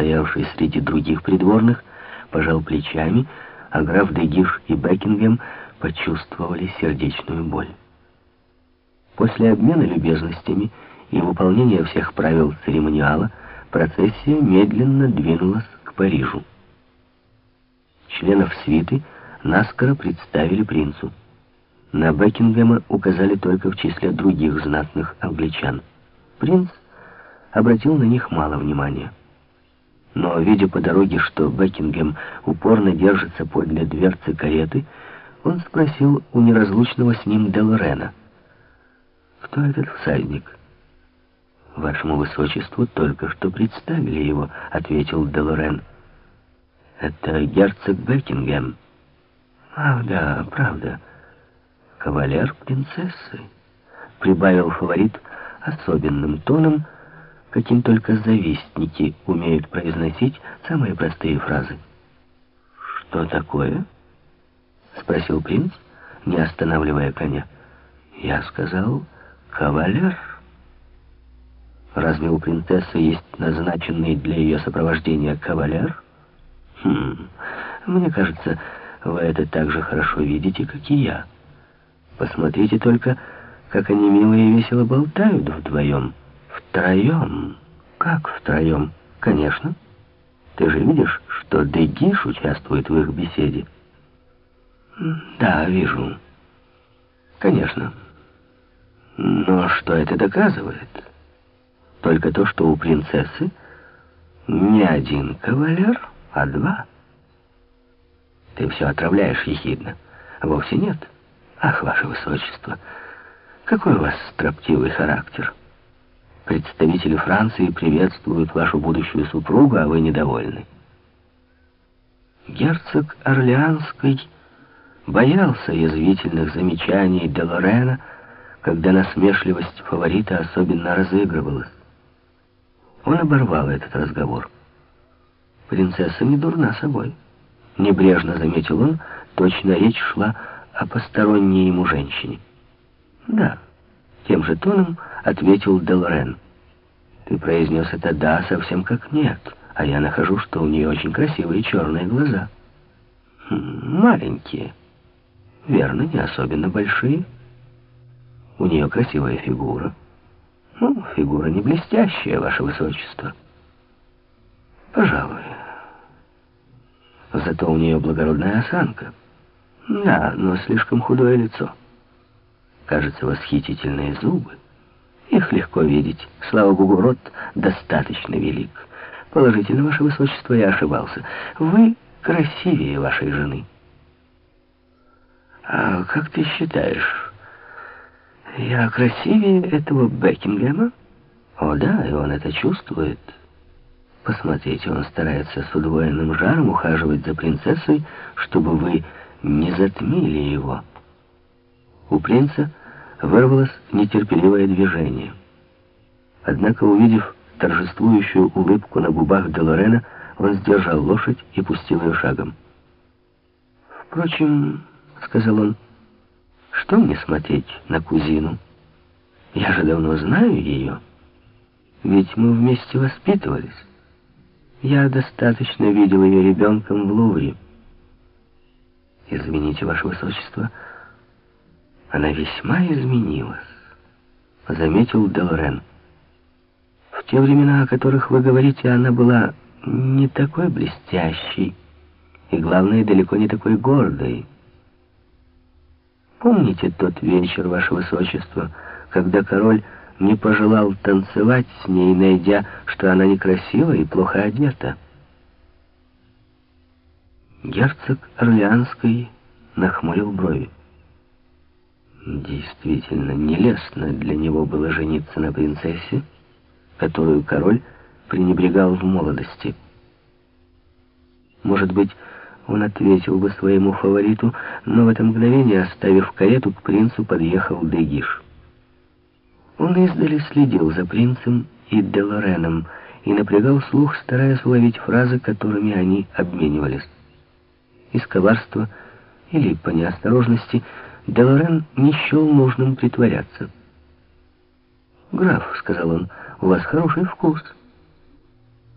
стоявший среди других придворных, пожал плечами, а граф Дегиш и Бекингем почувствовали сердечную боль. После обмена любезностями и выполнения всех правил церемониала процессия медленно двинулась к Парижу. Членов свиты наскоро представили принцу. На Бекингема указали только в числе других знатных англичан. Принц обратил на них мало внимания. Но, видя по дороге, что Бекингем упорно держится подле дверцы кареты, он спросил у неразлучного с ним Делорена. «Кто этот всадник?» «Вашему высочеству только что представили его», — ответил Делорен. «Это герцог Бекингем». «Ах, да, правда. Кавалер принцессы», — прибавил фаворит особенным тоном, — каким только завистники умеют произносить самые простые фразы. «Что такое?» — спросил принц, не останавливая коня. «Я сказал, кавалер». «Разве у принцессы есть назначенный для ее сопровождения кавалер?» «Хм, мне кажется, вы это так же хорошо видите, как и я. Посмотрите только, как они мило и весело болтают вдвоем». Втроем? Как втроем? Конечно. Ты же видишь, что Дегиш участвует в их беседе? Да, вижу. Конечно. Но что это доказывает? Только то, что у принцессы не один кавалер, а два. Ты все отравляешь ехидно. Вовсе нет. Ах, ваше высочество, какой у вас строптивый характер. Представители Франции приветствуют вашу будущую супругу, а вы недовольны. Герцог Орлеанский боялся язвительных замечаний де Лорена, когда насмешливость фаворита особенно разыгрывалась. Он оборвал этот разговор. «Принцесса не дурна собой», — небрежно заметил он, точно речь шла о посторонней ему женщине. «Да». Тем же тоном ответил Делорен. «Ты произнес это «да» совсем как «нет», а я нахожу, что у нее очень красивые черные глаза. Хм, маленькие. Верно, не особенно большие. У нее красивая фигура. Ну, фигура не блестящая, ваше высочество. Пожалуй. Зато у нее благородная осанка. Да, но слишком худое лицо кажется, восхитительные зубы. Их легко видеть. Слава Богу, рот достаточно велик. Положительно, ваше высочество, я ошибался. Вы красивее вашей жены. А как ты считаешь, я красивее этого Бекингема? О, да, и он это чувствует. Посмотрите, он старается с удвоенным жаром ухаживать за принцессой, чтобы вы не затмили его. У принца вырвалось нетерпеливое движение. Однако, увидев торжествующую улыбку на губах Делорена, он сдержал лошадь и пустил ее шагом. «Впрочем, — сказал он, — что мне смотреть на кузину? Я же давно знаю ее, ведь мы вместе воспитывались. Я достаточно видел ее ребенком в Лувре. Извините, Ваше Высочество, — она весьма изменилась, заметил Делорен. В те времена, о которых вы говорите, она была не такой блестящей и, главное, далеко не такой гордой. Помните тот вечер, ваше высочество, когда король не пожелал танцевать с ней, найдя, что она некрасива и плохо одета? Герцог Орлеанский нахмурил брови. Действительно, нелестно для него было жениться на принцессе, которую король пренебрегал в молодости. Может быть, он ответил бы своему фавориту, но в это мгновение, оставив карету, к принцу подъехал Дегиш. Он издали следил за принцем и Делореном и напрягал слух, стараясь уловить фразы, которыми они обменивались. Из коварства или по неосторожности Делорен не счел нужным притворяться. «Граф», — сказал он, — «у вас хороший вкус».